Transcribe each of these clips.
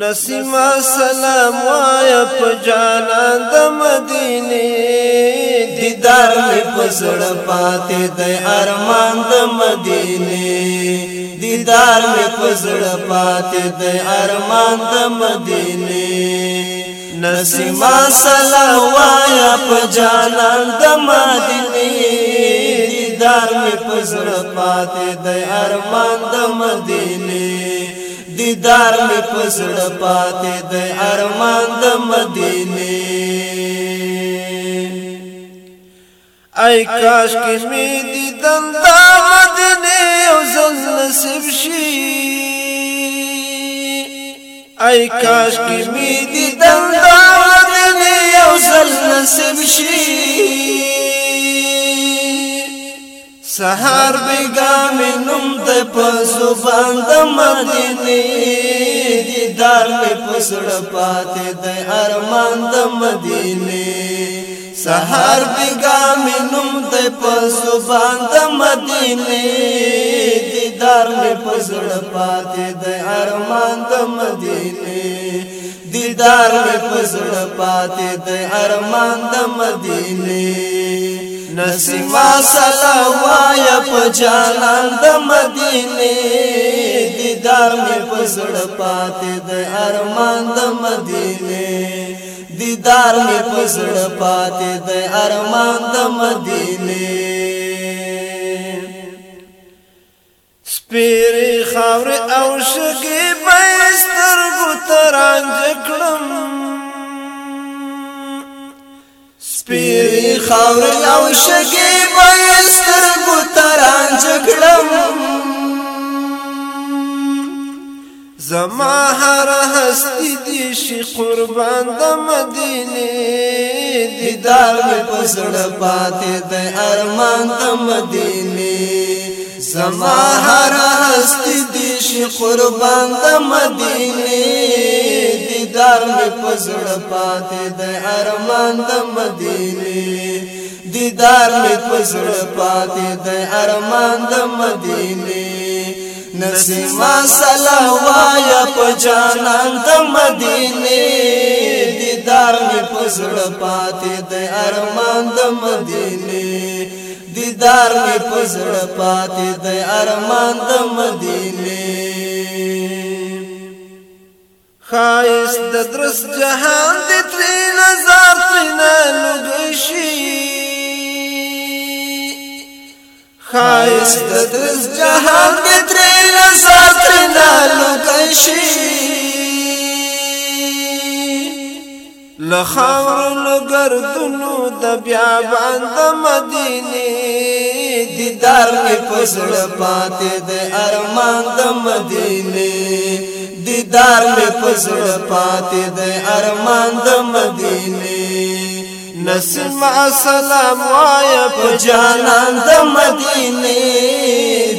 نسیم سلام وایا په جانا د مدینه دیدار می پسړ پاتې د ارمان د مدینه دیدار می پسړ پاتې د ارمان د مدینه نسیم سلام وایا په جانا د مدینه دیدار می پسړ پاتې د ارمان د مدینه دیدار می پسړ پاتې د ارمان د مدینه ای کاش کې می دیدن د مدینه او زل نصیب شي ای کاش کې می دیدن د مدینه او زل نصیب شي سهار بیگام نوم د پسو باند مدینه دیدار می پسړ پاتې د ارمان د مدینه سهار بیگام نوم د پسو باند مدینه دیدار می پسړ پاتې د ارمان د مدینه دیدار می پسړ پاتې د ارمان د مدینه نسیما سلام وایا په جانان د مدینه دیدار می پسړ پاتې د ارمان د مدینه دیدار می پسړ پاتې د ارمان د مدینه سپېری خاور او شګي پېستر ګترانځ کړم سپیری خاور او شګي بایستر ګوتران جګړم زما هر هستی دی شي قربان د مدینه دیدار مې پسړه پاتې د ارمان د مدینه زما هر هستی دی شي قربان د مدینه دیدار می پزړ پاتې د ارمان د مدینه دیدار می پزړ پاتې د ارمان د مدینه نسیما سلوایا په جانان د مدینه دیدار می پزړ پاتې د ارمان د مدینه دیدار می پزړ پاتې د ارمان د مدینه خایست د درس جهان د تری نظر ترینا لګشي خایست د درس جهان د تری نظر ترینا لګشي لخور لګردونو د بیا باند مدینه دیدار کې پسړ پاتې د ارمان د مدینه دیدار می پزړ پاتې د ارمان د مدینه نسیم السلام وایا په جانان د مدینه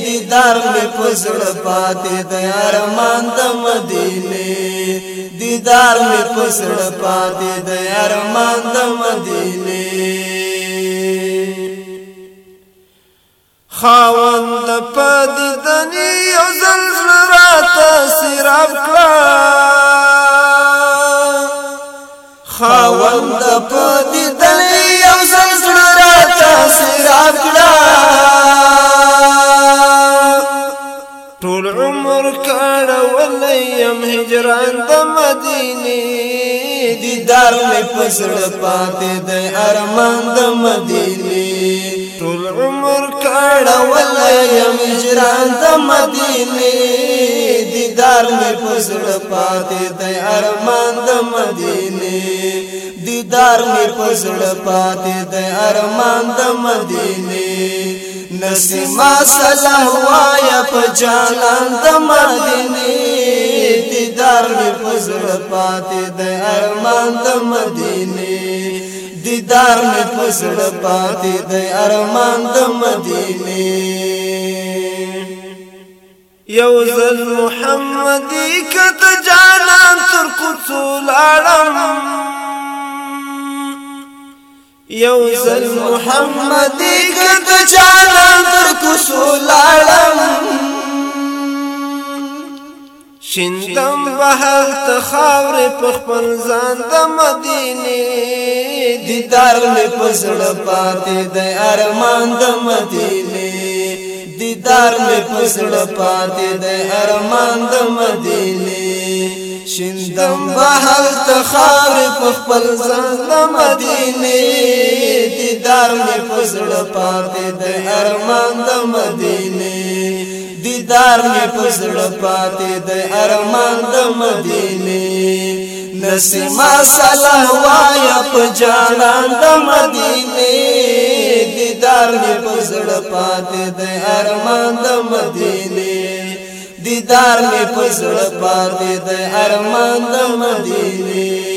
دیدار می پزړ پاتې د ارمان د مدینه دیدار می پزړ پاتې د ارمان د مدینه خاوند پدې دني او زل ته سراب کړه خاوند په دې دل یو ځل زړه راته سراب کړه ټول عمر کړه ولیم هجران د مدینه دیدار مې پسړ پاتې د ارمان د مدینه ټول عمر کړه ولیم هجران د مدینه لار می پزړه پاتې د ارمان د مدینه دیدار می پزړه پاتې د ارمان د مدینه نسیما صلاح وایا په جانان د مدینه دیدار می پزړه پاتې د ارمان د مدینه دیدار می پزړه پاتې د ارمان د مدینه یو زل محمدی کت جانان تر قدسو لارم یو زل محمدی کت جانان تر قدسو لارم شندم بهر تخاور پخپل ځان د مدینه دیدار می پسړ پاتې د ارمان د مدینه دیدار می پسړ پاتې د ارمان د مدینه شندم بحل تخار په خپل ځان د مدینه دیدار می پسړ پاتې د ارمان د مدینه دیدار می پسړ پاتې د ارمان د مدینه نسما صلاح وایا په جانان د مدینه دیدار می پزړه پاتې د ارمان د مدینه دیدار می پزړه پاتې د ارمان د مدینه